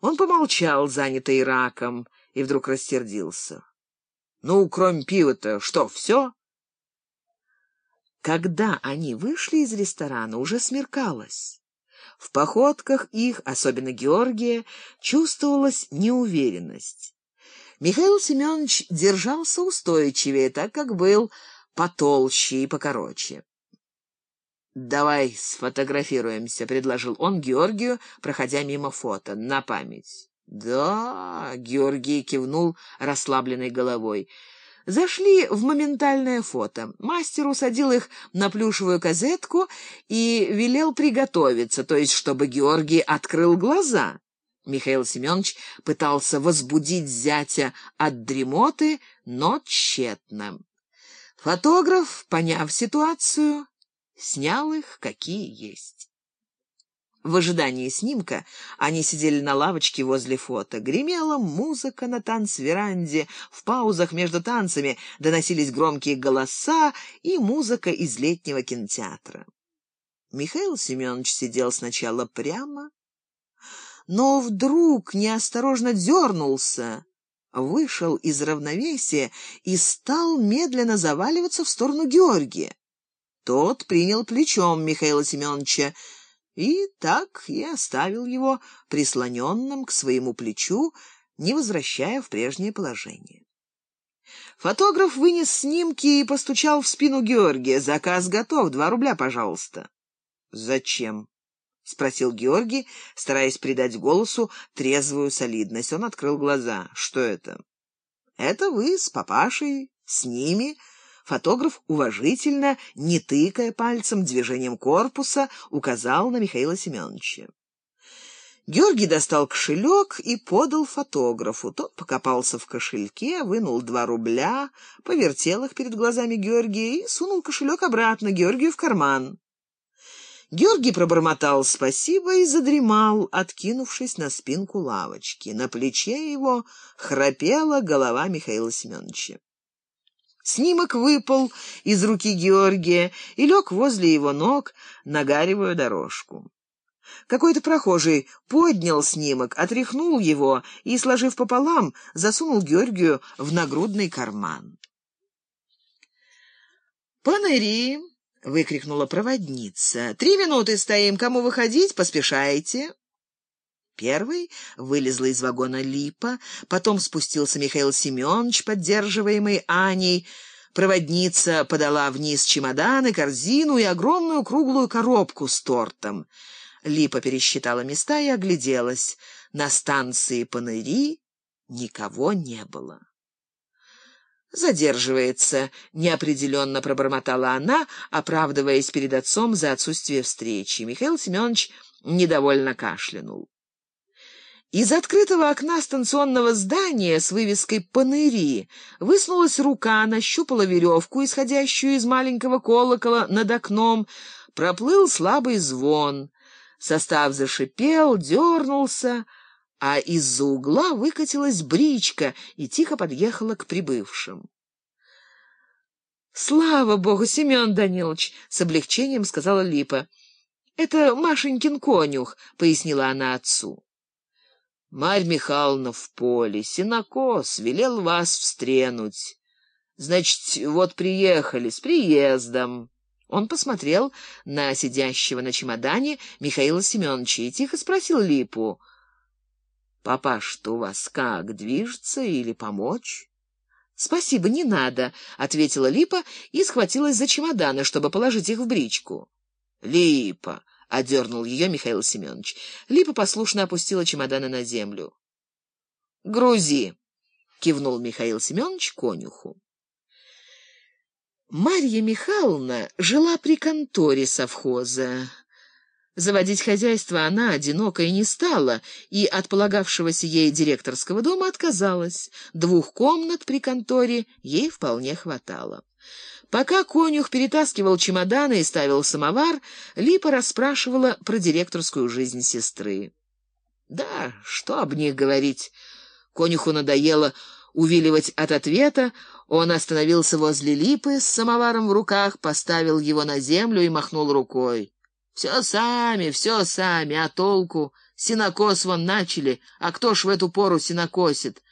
Он помолчал, занятый раком, и вдруг рассердился. «Ну, кроме пива-то, что, все?» Когда они вышли из ресторана, уже смеркалось. В походках их, особенно Георгия, чувствовалась неуверенность. Михаил Семенович держался устойчивее, так как был потолще и покороче. «Давай сфотографируемся», — предложил он Георгию, проходя мимо фото, на память. «Да», — Георгий кивнул расслабленной головой, — Зашли в моментальное фото. Мастер усадил их на плюшевую козетку и велел приготовиться, то есть чтобы Георгий открыл глаза. Михаил Семенович пытался возбудить зятя от дремоты, но тщетно. Фотограф, поняв ситуацию, снял их какие есть. В ожидании снимка они сидели на лавочке возле фото. Гремела музыка на танцверанде. В паузах между танцами доносились громкие голоса и музыка из летнего кинотеатра. Михаил Семенович сидел сначала прямо, но вдруг неосторожно дернулся, вышел из равновесия и стал медленно заваливаться в сторону Георгия. Тот принял плечом Михаила Семеновича, и так я оставил его прислоненным к своему плечу, не возвращая в прежнее положение. Фотограф вынес снимки и постучал в спину Георгия. «Заказ готов. Два рубля, пожалуйста». «Зачем?» — спросил Георгий, стараясь придать голосу трезвую солидность. Он открыл глаза. «Что это?» «Это вы с папашей, с ними...» Фотограф уважительно, не тыкая пальцем, движением корпуса, указал на Михаила Семеновича. Георгий достал кошелек и подал фотографу. Тот покопался в кошельке, вынул два рубля, повертел их перед глазами Георгия и сунул кошелек обратно Георгию в карман. Георгий пробормотал спасибо и задремал, откинувшись на спинку лавочки. На плече его храпела голова Михаила Семеновича. Снимок выпал из руки Георгия и лег возле его ног на гаревую дорожку. Какой-то прохожий поднял снимок, отряхнул его и, сложив пополам, засунул Георгию в нагрудный карман. «Паныри!» — выкрикнула проводница. «Три минуты стоим. Кому выходить? Поспешайте!» Первый вылезла из вагона Липа, потом спустился Михаил Семенович, поддерживаемый Аней. Проводница подала вниз чемоданы, корзину и огромную круглую коробку с тортом. Липа пересчитала места и огляделась. На станции Паныри никого не было. «Задерживается», — неопределенно пробормотала она, оправдываясь перед отцом за отсутствие встречи. Михаил Семенович недовольно кашлянул. Из открытого окна станционного здания с вывеской «Паныри» высунулась рука, нащупала веревку, исходящую из маленького колокола над окном. Проплыл слабый звон. Состав зашипел, дернулся, а из-за угла выкатилась бричка и тихо подъехала к прибывшим. «Слава богу, Семен Данилович!» — с облегчением сказала Липа. «Это Машенькин конюх», — пояснила она отцу. Марь Михайловна в поле, синокос, велел вас встренуть. Значит, вот приехали, с приездом. Он посмотрел на сидящего на чемодане Михаила Семеновича и тихо спросил Липу. — Папа, что у вас как, движется или помочь? — Спасибо, не надо, — ответила Липа и схватилась за чемоданы, чтобы положить их в бричку. — Липа! — одернул ее Михаил Семенович. Липа послушно опустила чемоданы на землю. — Грузи! — кивнул Михаил Семенович конюху. Марья Михайловна жила при конторе совхоза. Заводить хозяйство она, одинокая, не стала, и от полагавшегося ей директорского дома отказалась. Двух комнат при конторе ей вполне хватало. Пока конюх перетаскивал чемоданы и ставил самовар, Липа расспрашивала про директорскую жизнь сестры. Да, что об них говорить. Конюху надоело увиливать от ответа, он остановился возле Липы с самоваром в руках, поставил его на землю и махнул рукой. «Все сами, все сами, а толку? Синокос вон начали, а кто ж в эту пору синокосит?